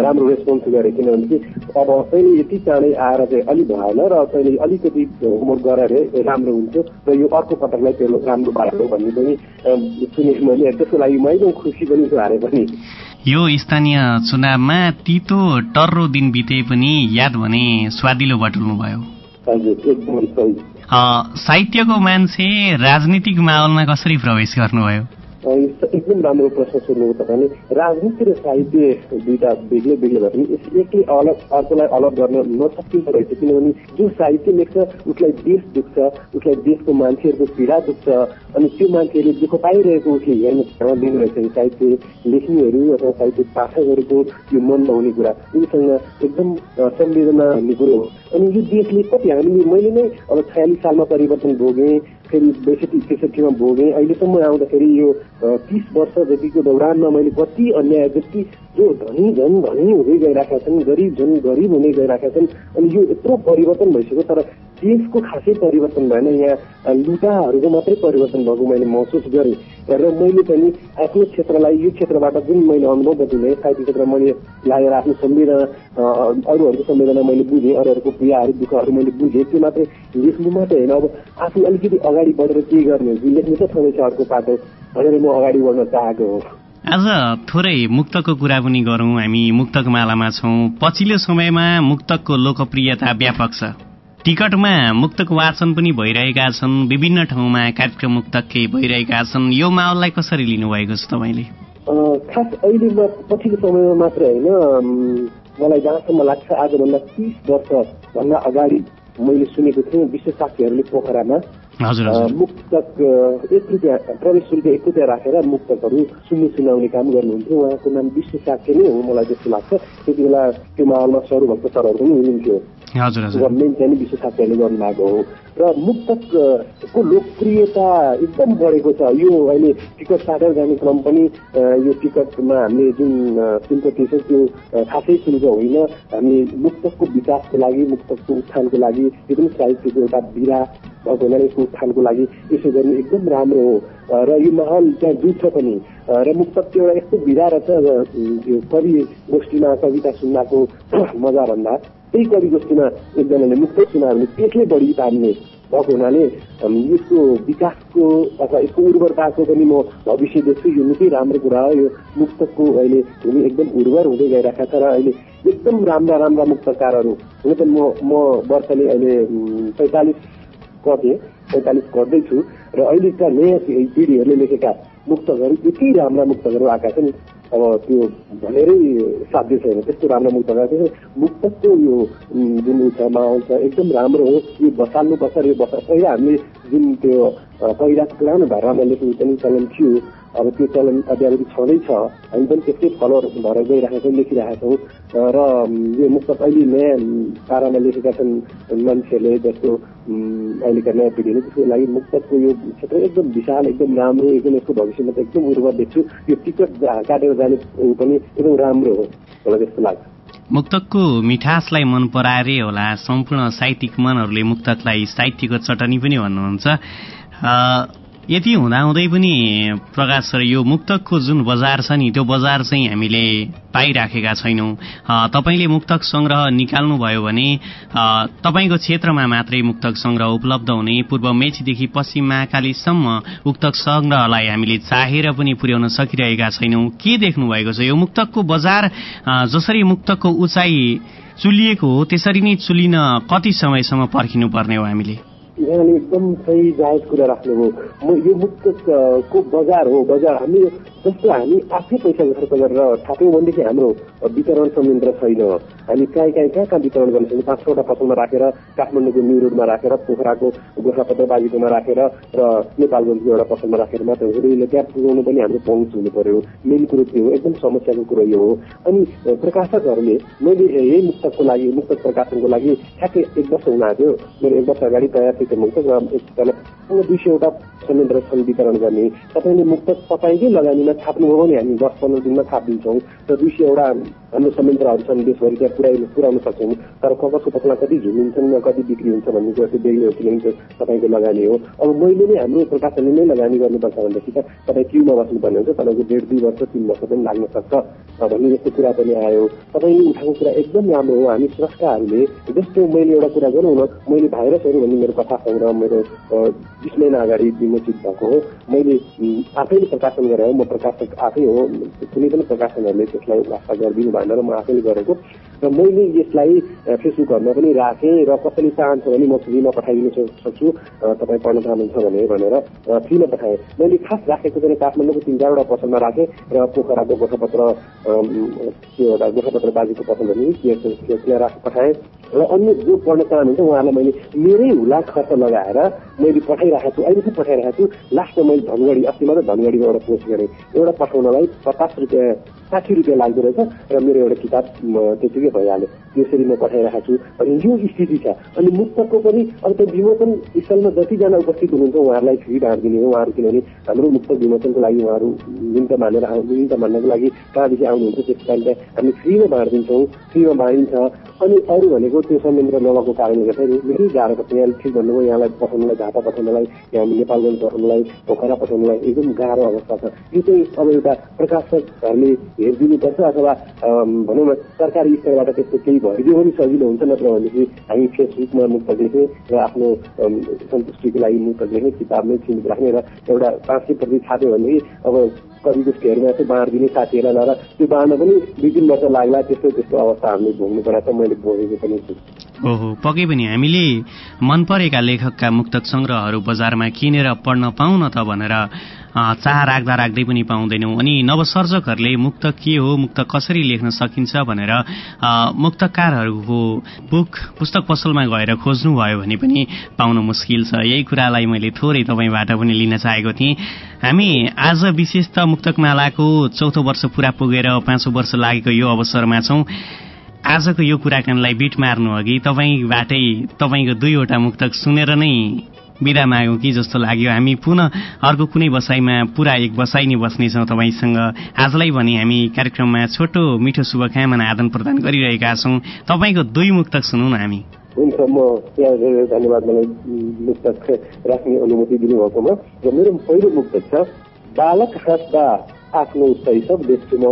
राम्रो रेस्पोन्स गरे किनभने अब तैँले यति चाँडै आएर चाहिँ अलिक भएन र तैँले अलिकति होमवर्क गरेर राम्रो हुन्छ र यो अर्को पटकलाई त्यो राम्रो बाटो भन्ने पनि सुने मैले त्यसको लागि म एकदम खुसी पनि छु हारे पनि यो स्थानीय चुनावमा तितो टर्रो दिन बिते पनि याद भने स्वादिलो बटुल्नु भयो हजुर एकदमै सही। साहित्यको मान्छे राजनीतिक माहौलमा कसरी प्रवेश गर्नुभयो? एकदम राम्रो प्रश्न सोध्नुभयो तपाईँले। राजनीति र साहित्य दुईटा बेग्लै बेग्लै भए पनि एकले अलग अर्कोलाई अलग गर्न नसकिँदो रहेछ। किनभने जो साहित्य लेख्छ उसलाई देश दुख्छ उसलाई देशको मान्छेहरूको पीडा दुख्छ। अनि त्यो मान्छेहरूले दुःख पाइरहेको उसले हेर्न ठाउँ दिनु रहेछ। साहित्य लेख्नेहरू अथवा साहित्य पाठकहरूको यो मनमा हुने कुरा। उनीसँग एकदम संवेदना हुने कुरो हो अनि यो देशले कति हामीले मैले नै अब छयालिस सालमा परिवर्तन भोगेँ। फेरि बैसठी त्रिसठीमा भोगेँ अहिलेसम्म आउँदाखेरि यो तिस वर्ष जतिको दौरानमा मैले कति अन्याय जति जो धनी झन् धनी हुँदै गइरहेका छन् गरिब झन् गरिब हुँदै गइरहेका छन् अनि यो यत्रो परिवर्तन भइसक्यो तर देशको खासै परिवर्तन भएन। यहाँ लुटाहरूको मात्रै परिवर्तन भएको मैले महसुस गरेँ। र मैले पनि आफ्नो क्षेत्रलाई यो क्षेत्रबाट जुन मैले अनुभव बटुलेँ साहित्य क्षेत्र मैले लागेर आफ्नो संवेदना अरूहरूको संवेदना मैले बुझेँ अरूहरूको पीडाहरू दुःखहरू मैले बुझेँ त्यो मात्रै लेख्नु मात्रै होइन। अब आफू अलिकति अगाडि बढेर के गर्ने? हो लेख्नु त छँदैछ अर्को पाटो भनेर म अगाडि बढ्न चाहेको हो। आज थोरै मुक्तको कुरा पनि गरौँ। हामी मुक्तक मालामा छौँ। पछिल्लो समयमा मुक्तकको लोकप्रियता व्यापक छ। टिकटमा मुक्तक वाचन पनि भइरहेका छन्। विभिन्न ठाउँमा कार्यक्रम मुक्तकै भइरहेका छन्। यो माहौललाई कसरी लिनुभएको छ तपाईँले? खास अहिले पछिल्लो समयमा मात्र होइन मलाई जहाँसम्म लाग्छ आजभन्दा तिस वर्षभन्दा अगाडि मैले सुनेको थिएँ विश्व साथीहरूले पोखरामा। मुक्तक एक रुपियाँ प्रवेश शुल्क एक रुपियाँ राखेर मुक्तकहरू सुन्ने सुनाउने काम गर्नुहुन्थ्यो। उहाँको नाम विष्णु साक्य नै हो मलाई जस्तो लाग्छ। त्यति बेला त्यो माहौलमा सरूभक्त सरहरू पनि हुनुहुन्थ्यो। गभर्मेन्ट चाहिँ साथीहरूले गर्नुभएको हो। र मुक्तकको लोकप्रियता एकदम बढेको छ। यो अहिले टिकट काटेर जाने क्रम पनि यो टिकटमा हामीले जुन शुल्क तिर्छौँ त्यो खासै शुल्क होइन हामीले मुक्तकको विकासको लागि मुक्तकको उत्थानको लागि यो पनि साहित्यको एउटा विरा भएको हुनाले यसको उत्थानको लागि यसो गर्नु एकदम राम्रो हो। र यो माहौल त्यहाँ जुट्छ पनि। र मुक्तक चाहिँ एउटा यस्तो विधा रहेछ यो कवि गोष्ठीमा कविता सुन्दाको मजा भन्दा त्यही कवि गोष्ठीमा एकजनाले मुक्तक सुनायो भने त्यसले बढी तान्ने भएको हुनाले यसको विकासको अथवा यसको उर्वरताको पनि म भविष्य देख्छु। यो निकै राम्रो कुरा हो। यो मुक्तकको अहिले भूमि एकदम उर्वर हुँदै गइरहेको छ र अहिले एकदम राम्रा राम्रा मुक्तकारहरू हुन त म म वर्षले अहिले पैँतालिस कटेँ पैँतालिस गर्दैछु र अहिलेका नयाँ पिँढीहरूले लेखेका मुक्तकहरू यति राम्रा मुक्तकहरू आएका छन् अब त्यो भनेरै साध्य छैन। त्यस्तो राम्रो मुक्तक आएको छ मुक्तकको यो जुन छ माहौल छ एकदम राम्रो हो। यो बसाल्नु पर्छ र यो बसा हामीले जुन त्यो पहिलाको पुरानो भाषामा लेख्ने पनि चलन थियो अब त्यो चलन अद्यावधि छँदैछ हामी पनि त्यस्तै फलोर भएर गइरहेका छौँ लेखिरहेका छौँ र यो मुक्तक अहिले नयाँ पारामा लेखेका छन् मान्छेहरूले जस्तो अहिलेका नयाँ पिँढीले त्यसको लागि मुक्तकको यो क्षेत्र एकदम विशाल एकदम राम्रो एकदम यसको भविष्यमा त एकदम उर्वर देख्छु यो टिकट काटेर जाने पनि एकदम राम्रो हो मलाई त्यस्तो लाग्छ मुक्तकको मिठासलाई मन पराएरै होला सम्पूर्ण साहित्यिक मनहरूले मुक्तकलाई साहित्यको चटनी पनि भन्नुहुन्छ यति हुँदाहुँदै पनि प्रकाश सर यो मुक्तकको जुन बजार छ नि त्यो बजार चाहिँ हामीले पाइराखेका छैनौँ। तपाईँले मुक्तक सङ्ग्रह निकाल्नुभयो भने तपाईँको क्षेत्रमा मात्रै मुक्तक सङ्ग्रह उपलब्ध हुने पूर्व मेचीदेखि पश्चिम महाकालीसम्म मुक्तक सङ्ग्रहलाई हामीले चाहेर पनि पुर्याउन सकिरहेका छैनौँ। के देख्नु भएको छ? यो मुक्तकको बजार जसरी मुक्तकको उचाइ चुलिएको हो त्यसरी नै चुलिन कति समयसम्म पर्खिनु पर्ने हो हामीले? यहाँले एकदम सही जायज कुरा राख्नुभयो म यो मुक्तको बजार हो बजार हामी जस्तो हामी आफै पैसा खर्च गरेर थाप्यौँ भनेदेखि हाम्रो वितरण संयन्त्र छैन। हामी कहीँ कहीँ कहाँ कहाँ वितरण गर्न सक्छौँ? पाँच छवटा पसलमा राखेर काठमाडौँको न्यु रोडमा राखेर पोखराको गोर्खापत्र बाजीकोमा राखेर र नेपालगञ्जको एउटा पसलमा राखेर मात्र हुँदैन त्यहाँ पुर्याउनु पनि हाम्रो पहुँच हुनु पर्यो। मेन कुरो त्यो हो? एकदम समस्याको कुरो यो हो। अनि प्रकाशकहरूले मैले यही मुक्तकको लागि मुक्तक प्रकाशनको लागि ठ्याक्कै एक वर्ष हुन आँट्यो। मेरो एक वर्ष अगाडि तयार थियो त्यो मुक्तक र एकजना दुई सयवटा संयन्त्र छन् वितरण गर्ने तपाईँले मुक्तक तपाईँकै लगानीमा छाप्नुभयो भने हामी दस पन्ध्र दिनमा छापिदिन्छौँ र दुई सयवटा हाम्रो संयन्त्रहरू छन् देशभरि त्यहाँ पुऱ्याउनु पुऱ्याउन सक्छौँ। तर कगजको पसलमा कति झुमिन्छन् र कति बिक्री हुन्छ भन्ने कुरा त्यो बेग्लै हो तपाईँको लगानी हो। अब मैले नै हाम्रो प्रकाशनले नै लगानी गर्नुपर्छ भनेदेखि त तपाईँ क्युमा बस्नुपर्ने हुन्छ तपाईँको डेढ दुई वर्ष तिन वर्ष पनि लाग्न सक्छ। भन्ने जस्तो कुरा पनि आयो। तपाईँले उठाएको कुरा एकदम राम्रो हो। हामी स्रष्टाहरूले जस्तो मैले एउटा कुरा गरौँ न मैले भाइरसहरू भन्ने मेरो कथा सङ्ग्रह मेरो बिस महिना अगाडि विमोचित भएको हो। मैले आफैले प्रकाशन गरेर म प्रकाशक आफै हो। कुनै पनि प्रकाशनहरूले त्यसलाई वास्ता गरिदिनु भएन र म आफैले गरेको र मैले यसलाई फेसबुकहरूमा पनि राखेँ र कसैले चाहन्छ भने म फ्रीमा पठाइदिन सक- सक्छु। तपाईँ पढ्न चाहनुहुन्छ भने भनेर फ्रीमा पठाएँ। मैले खास राखेको चाहिँ काठमाडौँको तिन चारवटा पसलमा राखेँ र पोखराको गोर्खापत्र त्यो एउटा गोर्खापत्र बाजीको पसल भने त्यसलाई राख पठाएँ। र अन्य जो पढ्न चाहनुहुन्छ उहाँलाई मैले मेरै हुला खर्च लगाएर मैले पठाइरहेको छु अहिले चाहिँ पठाइरहेको छु। लास्टमा मैले धनगढी अस्ति मात्रै धनगढीमा एउटा पोस्ट गरेँ। एउटा पठाउनलाई पचास रुपियाँ साठी रुपियाँ लाग्दो रहेछ र मेरो एउटा किताब त्यतिकै भइहाल्यो। त्यसरी म पठाइरहेको छु। अनि यो स्थिति छ। अनि मुक्तको पनि अब त्यो विमोचन स्थलमा जतिजना उपस्थित हुनुहुन्छ उहाँहरूलाई फ्री बाँडिदिने हो। उहाँहरू किनभने हाम्रो मुक्त विमोचनको लागि उहाँहरू निम्त मानेर निम्त मान्नको लागि कहाँदेखि आउनुहुन्छ। त्यस कारणले हामी फ्रीमा बाँडिदिन्छौँ फ्रीमा बाँडिन्छ। अनि अरू भनेको त्यो संयन्त्र नभएको कारणले गर्दाखेरि निकै गाह्रो पर्छ। यहाँ ठिक भन्नुभयो यहाँलाई पठाउनलाई झापा पठाउनलाई यहाँ नेपालगञ्ज पठाउनलाई पोखरा पठाउनलाई एकदम गाह्रो अवस्था छ। यो चाहिँ अब एउटा प्रकाशकहरूले हेरिदिनुपर्छ अथवा भनौँ न सरकारी स्तरबाट त्यस्तो केही भइदियो भने सजिलो हुन्छ नत्र भनेदेखि हामी फेसबुकमा मुक्त लेख्ने र आफ्नो सन्तुष्टिको लागि मुक्त लेख्ने किताबमै छिमेक राख्ने र एउटा पाँच सय प्रति छाप्यो भनेदेखि अब कवि गोष्ठीहरूमा चाहिँ बाँडिदिने साथीहरूलाई लगाएर त्यो बाँड्न पनि दुई तिन वर्ष लाग्ला त्यस्तो त्यस्तो अवस्था हामीले भोग्नु परेको छ मैले भोगेको पनि छु। ओहो पक्कै पनि हामीले मन परेका लेखकका मुक्तक सङ्ग्रहहरू बजारमा किनेर पढ्न पाउन त भनेर चाह राख्दा राख्दै पनि पाउँदैनौँ। अनि नवसर्जकहरूले मुक्त के हो मुक्त कसरी लेख्न सकिन्छ भनेर मुक्तकारहरूको बुक पुस्तक पसलमा गएर खोज्नुभयो भने पनि पाउन मुस्किल छ। यही कुरालाई मैले थोरै तपाईँबाट पनि लिन चाहेको थिएँ। हामी आज विशेष त मुक्तकमालाको चौथो वर्ष पुरा पुगेर पाँचौँ वर्ष लागेको यो अवसरमा छौँ। आजको यो कुराकानीलाई बिट मार्नु अघि तपाईँबाटै तपाईँको दुईवटा मुक्तक सुनेर नै बिदा मागौँ कि जस्तो लाग्यो। हामी पुनः अर्को कुनै बसाइमा पुरा एक बसाइ नै बस्नेछौँ तपाईँसँग। आजलाई भने हामी कार्यक्रममा छोटो मिठो शुभकामना आदान प्रदान गरिरहेका छौँ। तपाईँको दुई मुक्तक सुनौ न हामी। हुन्छ म त्यहाँ धन्यवाद मलाई मुक्तक राख्ने अनुमति दिनुभएकोमा। र मेरो पहिलो मुक्तक छ बालक हाँस्दा आफ्नो शैशव देख्छु म।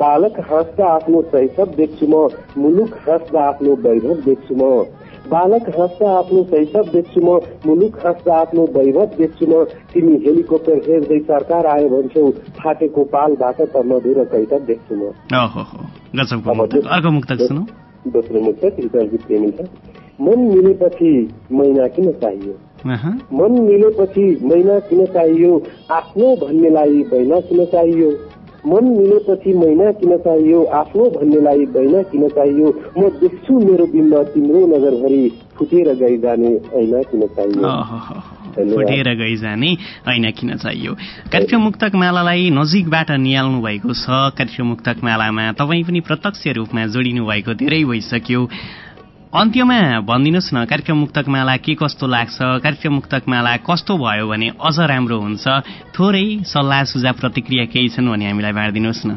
बालक हाँस्दा आफ्नो शैशव देख्छु म। मुलुक हाँस्दा आफ्नो वैभव देख्छु म। बालक हाँस्दा आफ्नो शैशव देख्छु म मुलुक हाँस्दा आफ्नो वैभव देख्छु म। तिमी हेलिकप्टर हेर्दै सरकार आयो भन्छौ फाटेको पालबाट त मधुर कैतव देख्छु म। मुक्तक दोस्रो मुक्त हृदयगीत प्रेमी छ मन मिलेपछि महिना किन चाहियो? मन मिलेपछि महिना किन चाहियो? आफ्नो भन्नेलाई बहिना किन चाहियो? मन मिलेपछि महिना किन चाहियो? आफ्नो भन्नेलाई बहिना किन चाहियो? म देख्छु मेरो बिम्ब तिम्रो नजरभरि फुटेर गइजाने ऐना किन चाहियो? फुटेर गइजाने ऐना किन चाहियो? कार्यक्रम मुक्तक मालालाई नजिकबाट निहाल्नु भएको छ। कार्यक्रम मुक्तक मालामा तपाईँ पनि प्रत्यक्ष रूपमा जोडिनु भएको धेरै भइसक्यो। अन्त्यमा भनिदिनुहोस् न कार्यक्रम मुक्तक माला के कस्तो लाग्छ कार्यक्रम मुक्तक माला कस्तो भयो भने अझ राम्रो हुन्छ थोरै सल्लाह सुझाव प्रतिक्रिया केही छन् भने हामीलाई बाँडिदिनुहोस् न।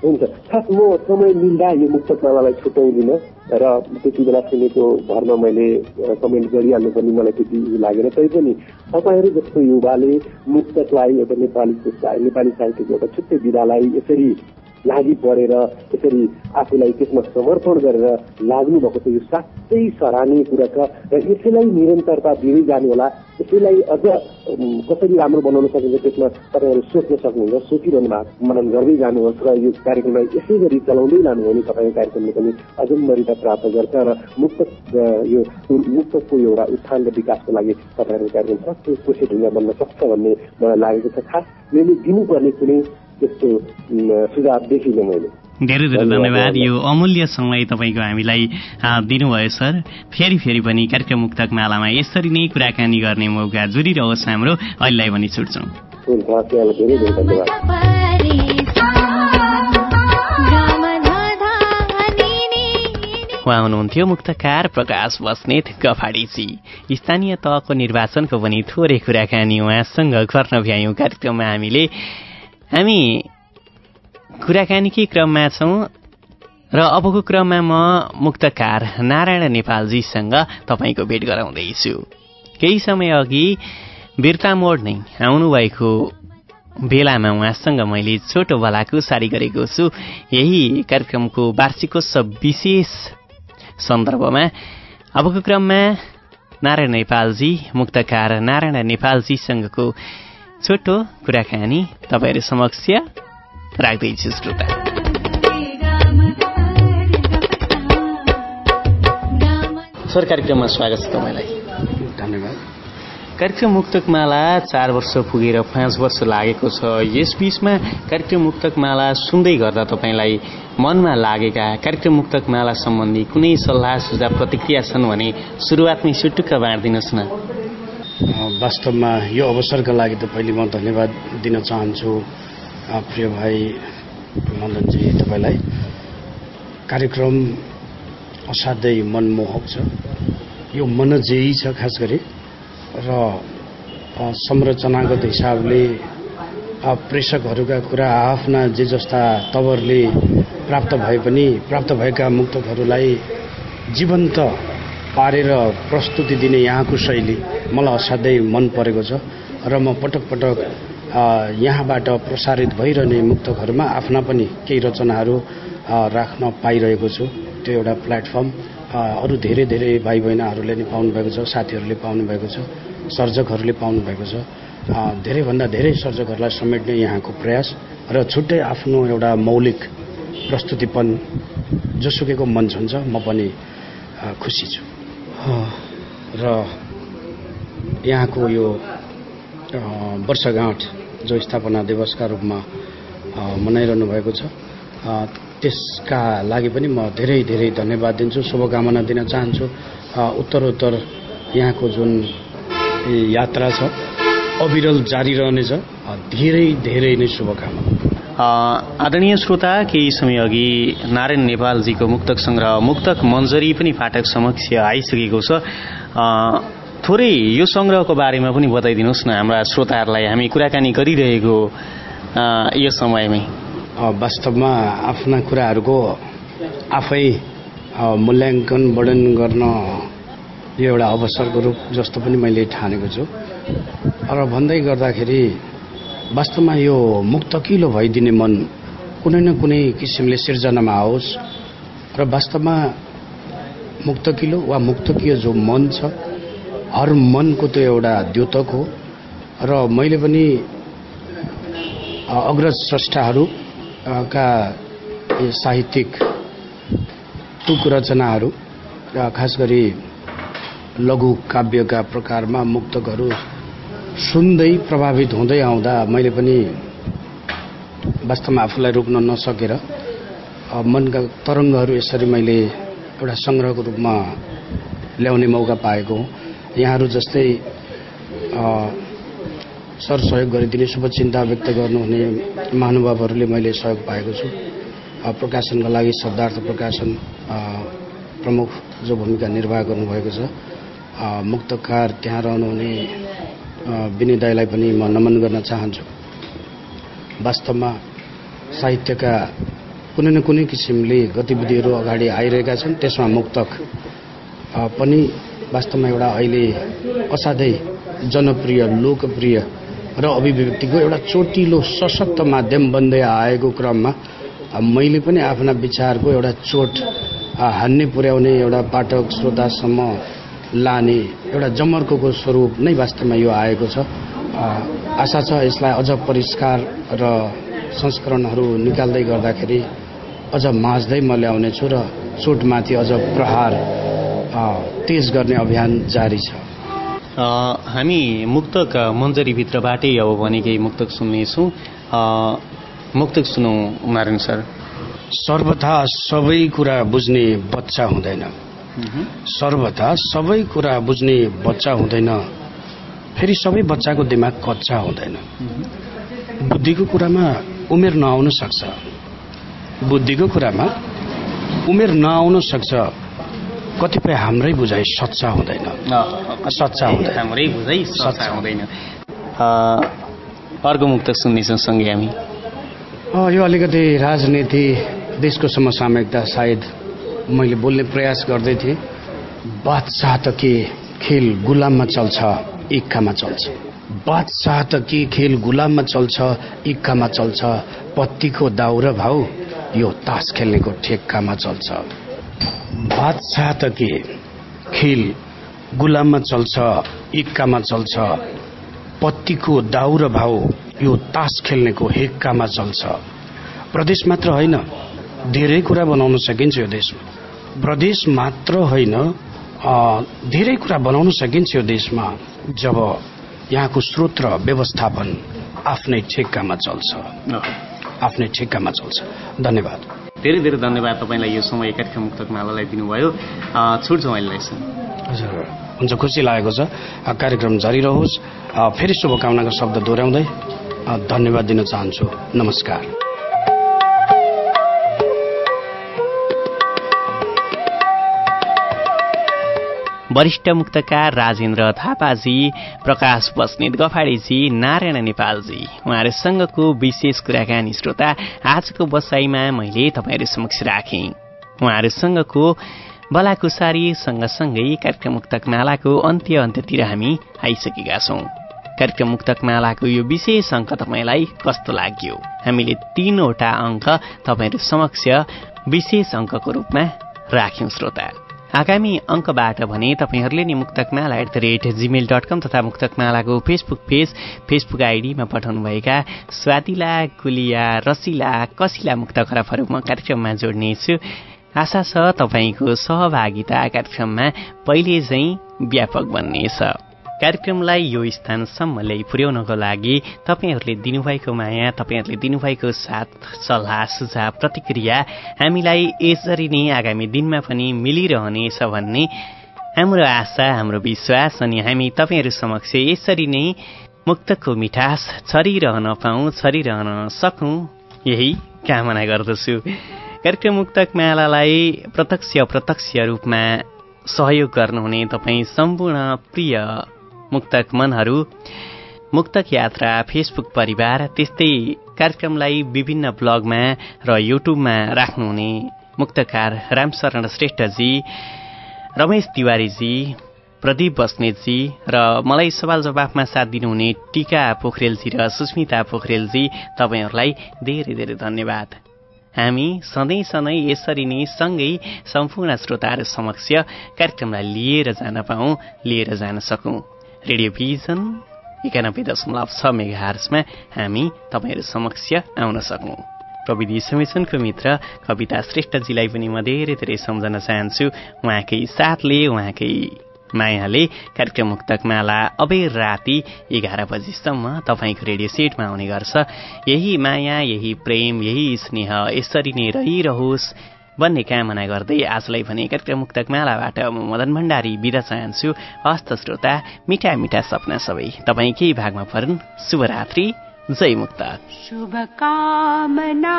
हुन्छ। खास म समय मिल्दा यो मुक्तक मालालाई छुट्याउँदिनँ र त्यति बेला सुनेको भरमा मैले कमेन्ट गरिहाल्नु पनि मलाई त्यति लागेन। तैपनि तपाईँहरू जस्तो युवाले मुक्तकलाई एउटा नेपाली नेपाली साहित्यको एउटा छुट्टै विधालाई यसरी लागि परेर त्यसरी आफूलाई त्यसमा समर्पण गरेर लाग्नु भएको छ। यो साँच्चै सराहनीय कुरा छ र यसैलाई निरन्तरता दिँदै जानु होला। यसैलाई अझ कसरी राम्रो बनाउन सकिन्छ त्यसमा तपाईँहरू सोच्न सक्नुहुन्छ। सोचिरहनु भएको मनन गर्दै जानुहोस् र यो कार्यक्रमलाई यसै गरी चलाउँदै लानु भने तपाईँको कार्यक्रमले पनि अजम्बरिता प्राप्त गर्छ र मुक्त यो मुक्तको एउटा उत्थान र विकासको लागि तपाईँहरूको कार्यक्रम सक्छ कोसे ढुङ्गा बन्न सक्छ भन्ने मलाई लागेको छ। खास मैले दिनुपर्ने कुनै त्यस्तो सुझाव देखिनँ मैले। धेरै धेरै धन्यवाद। यो अमूल्य समय तपाईँको हामीलाई दिनुभयो सर। फेरि फेरि पनि कार्यक्रम मुक्तक मालामा यसरी नै कुराकानी गर्ने मौका जुरिरहोस् हाम्रो। अहिलेलाई पनि छुट्छौँ। उहाँ हुनुहुन्थ्यो मुक्तकार प्रकाश बस्नेत गफाडीजी। स्थानीय तहको निर्वाचनको पनि थोरै कुराकानी उहाँसँग गर्न भ्यायौँ। कार्यक्रममा हामीले हामी कुराकानीकै क्रममा छौँ र अबको क्रममा म मुक्तकार नारायण नेपालजीसँग तपाईँको भेट गराउँदैछु। केही समय अघि बिर्ता मोड नै आउनुभएको बेलामा उहाँसँग मैले छोटो सारी गरेको छु। यही कार्यक्रमको वार्षिकोत्सव विशेष सन्दर्भमा अबको क्रममा नारायण नेपालजी मुक्तकार नारायण नेपालजीसँगको छोटो कुराकानी तपाईँहरू समक्ष राख्दैछु श्रोता। सर कार्यक्रममा स्वागत छ तपाईँलाई। धन्यवाद। कार्यक्रम मुक्तकमाला चार वर्ष पुगेर पाँच वर्ष लागेको छ। यस बिचमा कार्यक्रम मुक्तकमाला सुन्दै गर्दा तपाईँलाई मनमा लागेका कार्यक्रम मुक्तकमाला सम्बन्धी कुनै सल्लाह सुझाव प्रतिक्रिया छन् भने सुरुवातमै सुटुक्क बाँडिदिनुहोस् न। वास्तवमा यो अवसरका लागि त पहिले म धन्यवाद दिन चाहन्छु। प्रिय भाइ मदनजी तपाईँलाई। कार्यक्रम असाध्यै मनमोहक छ। यो मनजेयी छ खास गरी। र संरचनागत हिसाबले प्रेषकहरूका कुरा आफ्ना जे जस्ता तवरले प्राप्त भए पनि प्राप्त भएका मुक्तकहरूलाई जीवन्त पारेर प्रस्तुति दिने यहाँको शैली मलाई असाध्यै मन परेको छ र म पटक पटक यहाँबाट प्रसारित भइरहने मुक्तकहरूमा आफ्ना पनि केही रचनाहरू राख्न पाइरहेको छु। त्यो एउटा प्लेटफर्म अरू धेरै धेरै भाइ बहिनीहरूले नै पाउनुभएको छ साथीहरूले पाउनुभएको छ सर्जकहरूले पाउनुभएको छ। धेरैभन्दा धेरै सर्जकहरूलाई समेट्ने यहाँको प्रयास र छुट्टै आफ्नो एउटा मौलिक प्रस्तुतिपन जोसुकेको मन हुन्छ म पनि खुसी छु। र यहाँको यो वर्षगाँठ जो स्थापना दिवसका रूपमा मनाइरहनु भएको छ। त्यसका लागि पनि म धेरै धेरै धन्यवाद दिन्छु। शुभकामना दिन चाहन्छु। उत्तरोत्तर यहाँको जुन यात्रा छ अविरल जारी रहनेछ। धेरै धेरै नै शुभकामना। आदरणीय श्रोता केही समय अघि नारायण नेपालजीको मुक्तक सङ्ग्रह मुक्तक मन्जरी पनि पाठक समक्ष आइसकेको छ। थोरै यो सङ्ग्रहको बारेमा पनि बताइदिनुहोस् न हाम्रा श्रोताहरूलाई हामी कुराकानी गरिरहेको यो समयमै। वास्तवमा आफ्ना कुराहरूको आफै मूल्याङ्कन वर्णन गर्न यो एउटा अवसरको रूप जस्तो पनि मैले ठानेको छु। र भन्दै गर्दाखेरि वास्तवमा यो मुक्तकिलो भइदिने मन कुनै न कुनै किसिमले सिर्जनामा आओस् र वास्तवमा मुक्तकिलो वा मुक्तकीय जो मन छ हर मनको त एउटा द्योतक हो। र मैले पनि अग्रज स्रष्टाहरूका साहित्यिक तुक रचनाहरू खास गरी लघु काव्यका प्रकारमा मुक्तकहरू सुन्दै प्रभावित हुँदै आउँदा मैले पनि वास्तवमा आफूलाई रोक्न नसकेर मनका तरङ्गहरू यसरी मैले एउटा सङ्ग्रहको रूपमा ल्याउने मौका पाएको हुँ। यहाँहरू जस्तै सर सहयोग गरिदिने शुभचिन्ता व्यक्त गर्नुहुने महानुभावहरूले मैले सहयोग पाएको छु। प्रकाशनका लागि शब्दार्थ प्रकाशन प्रमुख जो भूमिका निर्वाह गर्नुभएको छ मुक्तकार त्यहाँ रहनुहुने विनय दाईलाई पनि म नमन गर्न चाहन्छु। वास्तवमा साहित्यका कुनै न कुनै किसिमले गतिविधिहरू अगाडि आइरहेका छन् त्यसमा मुक्तक। पनि वास्तवमा एउटा अहिले असाध्यै जनप्रिय लोकप्रिय र अभिव्यक्तिको एउटा चोटिलो सशक्त माध्यम बन्दै आएको क्रममा मैले पनि आफ्ना विचारको एउटा चोट हान्ने पुर्याउने एउटा पाठक श्रोतासम्म लाने एउटा जमर्को स्वरूप नै वास्तवमा यो आएको छ। आशा छ यसलाई अझ परिष्कार र संस्करणहरू निकाल्दै गर्दाखेरि अझ माझ्दै म ल्याउनेछु र चोटमाथि अझ प्रहार तेज गर्ने अभियान जारी छ। हामी मुक्तक मन्जरीभित्रबाटै अब भने केही मुक्तक सुन्नेछौँ। मुक्तक सुनौ नारायण सर। सर्वथा सबै कुरा बुझ्ने बच्चा हुँदैन। सर्वथा सबै कुरा बुझ्ने बच्चा हुँदैन। फेरि सबै बच्चाको दिमाग कच्चा हुँदैन। बुद्धिको कुरामा उमेर नआउन सक्छ। बुद्धिको कुरामा उमेर नआउन सक्छ। कतिपय हाम्रै बुझाइ सच्चा हुँदैन। सच्चा हुँदैन। अर्को मुक्त सुन्नेछौँ सँगै हामी। यो अलिकति राजनीति देशको समसामयिकता सायद मैले बोल्ने प्रयास गर्दै थिएँ। बादशाह त के खेल गुलाममा चल्छ इक्कामा चल्छ। बादशाह त के खेल गुलाममा चल्छ इक्कामा चल्छ। पत्तीको दाउ र भाउ यो तास खेल्नेको ठेक्कामा चल्छ। बादशाह त के खेल गुलाममा चल्छ इक्कामा चल्छ। पत्तीको दाउ र भाउ यो तास खेल्नेको हेक्कामा चल्छ। प्रदेश मात्र होइन धेरै कुरा बनाउन सकिन्छ यो देशमा। प्रदेश मात्र होइन धेरै कुरा बनाउन सकिन्छ यो देशमा जब यहाँको स्रोत र व्यवस्थापन आफ्नै ठेक्कामा चल्छ। आफ्नै ठेक्कामा चल्छ। धन्यवाद। धेरै धेरै धन्यवाद तपाईँलाई यो समय कार्यक्रम मुक्तक मालालाई दिनुभयो। छुट्छौँ अहिले हजुर हुन्छ खुसी लागेको छ। कार्यक्रम जारी रहोस्। फेरि शुभकामनाको शब्द दोहोऱ्याउँदै धन्यवाद दिन चाहन्छु। नमस्कार। वरिष्ठ मुक्तकार राजेन्द्र थापाजी प्रकाश बस्नेत गफाडीजी नारायण नेपालजी। उहाँहरूसँगको विशेष कुराकानी श्रोता आजको बसाइमा मैले तपाईँहरू समक्ष राखेँ। उहाँहरूसँगको बलाकुसारी सँगसँगै कार्यक्रम मुक्तक मालाको अन्त्य अन्त्यतिर हामी आइसकेका छौँ। कार्यक्रम मुक्तक मालाको यो विशेष अङ्क तपाईँलाई कस्तो लाग्यो? हामीले तीनवटा अङ्क तपाईँहरू समक्ष विशेष अङ्कको रूपमा राख्यौँ श्रोता। आगामी अङ्कबाट भने तपाईँहरूले नि Muktakmala at the rate Gmail dot com तथा मुक्तकमालाको फेसबुक पेज फेसबुक आइडीमा पठाउनुभएका स्वादिला कुलिया रसिला कसिला मुक्त खराबहरू म कार्यक्रममा जोड्नेछु आशा छ तपाईँको सहभागिता कार्यक्रममा पहिले चाहिँ व्यापक बन्नेछ। कार्यक्रमलाई यो स्थानसम्म ल्याइ पुर्याउनको लागि तपाईँहरूले दिनुभएको माया तपाईँहरूले दिनुभएको साथ सल्लाह सुझाव प्रतिक्रिया हामीलाई यसरी नै आगामी दिनमा पनि मिलिरहनेछ भन्ने हाम्रो आशा हाम्रो विश्वास अनि हामी तपाईँहरू समक्ष यसरी नै मुक्तको मिठास छरिरहन पाऊँ छरिरहन सकौँ यही कामना गर्दछु। कार्यक्रम मुक्तक मालालाई प्रत्यक्ष अप्रत्यक्ष रूपमा सहयोग गर्नुहुने तपाईँ सम्पूर्ण प्रिय मुक्तक मनहरू मुक्तक यात्रा फेसबुक परिवार त्यस्तै कार्यक्रमलाई विभिन्न ब्लगमा र युट्युबमा राख्नुहुने मुक्तकार रामशरण श्रेष्ठजी रमेश तिवारीजी प्रदीप बस्नेतजी र मलाई सवाल जवाफमा साथ दिनुहुने टिका पोखरेलजी र सुस्मिता पोखरेलजी तपाईँहरूलाई धेरै धेरै धन्यवाद। हामी सधैँ सधैँ यसरी नै सँगै सम्पूर्ण श्रोताहरू समक्ष कार्यक्रमलाई लिएर जान पाऊँ लिएर जान सकौँ। रेडियो भिजन एकानब्बे दशमलव छ मेगा हार्समा हामी तपाईँहरू समक्ष आउन सकौँ। प्रविधि समेसनको मित्र कविता श्रेष्ठजीलाई पनि म धेरै धेरै सम्झन चाहन्छु। उहाँकै साथले उहाँकै मायाले कार्यक्रम मुक्तक माला अबेर राति एघार बजीसम्म तपाईँको रेडियो सेटमा आउने गर्छ। यही माया यही प्रेम यही स्नेह यसरी नै रहिरहोस्। भन्ने कामना गर्दै आजलाई भने कार्यक्रम मुक्तक मालाबाट म मदन भण्डारी बिदा चाहन्छु। हस्त श्रोता मिठा मिठा सपना सबै। तपाईँ केही भागमा परुन् शुभरात्रि। जय मुक्त शुभकामना